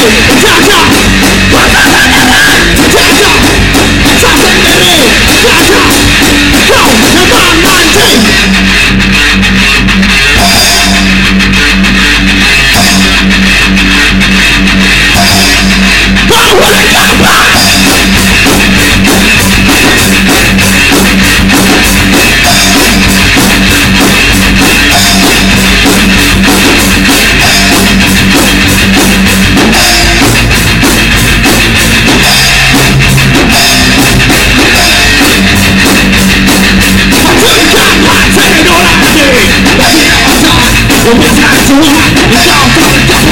Gracias. 快进墓去别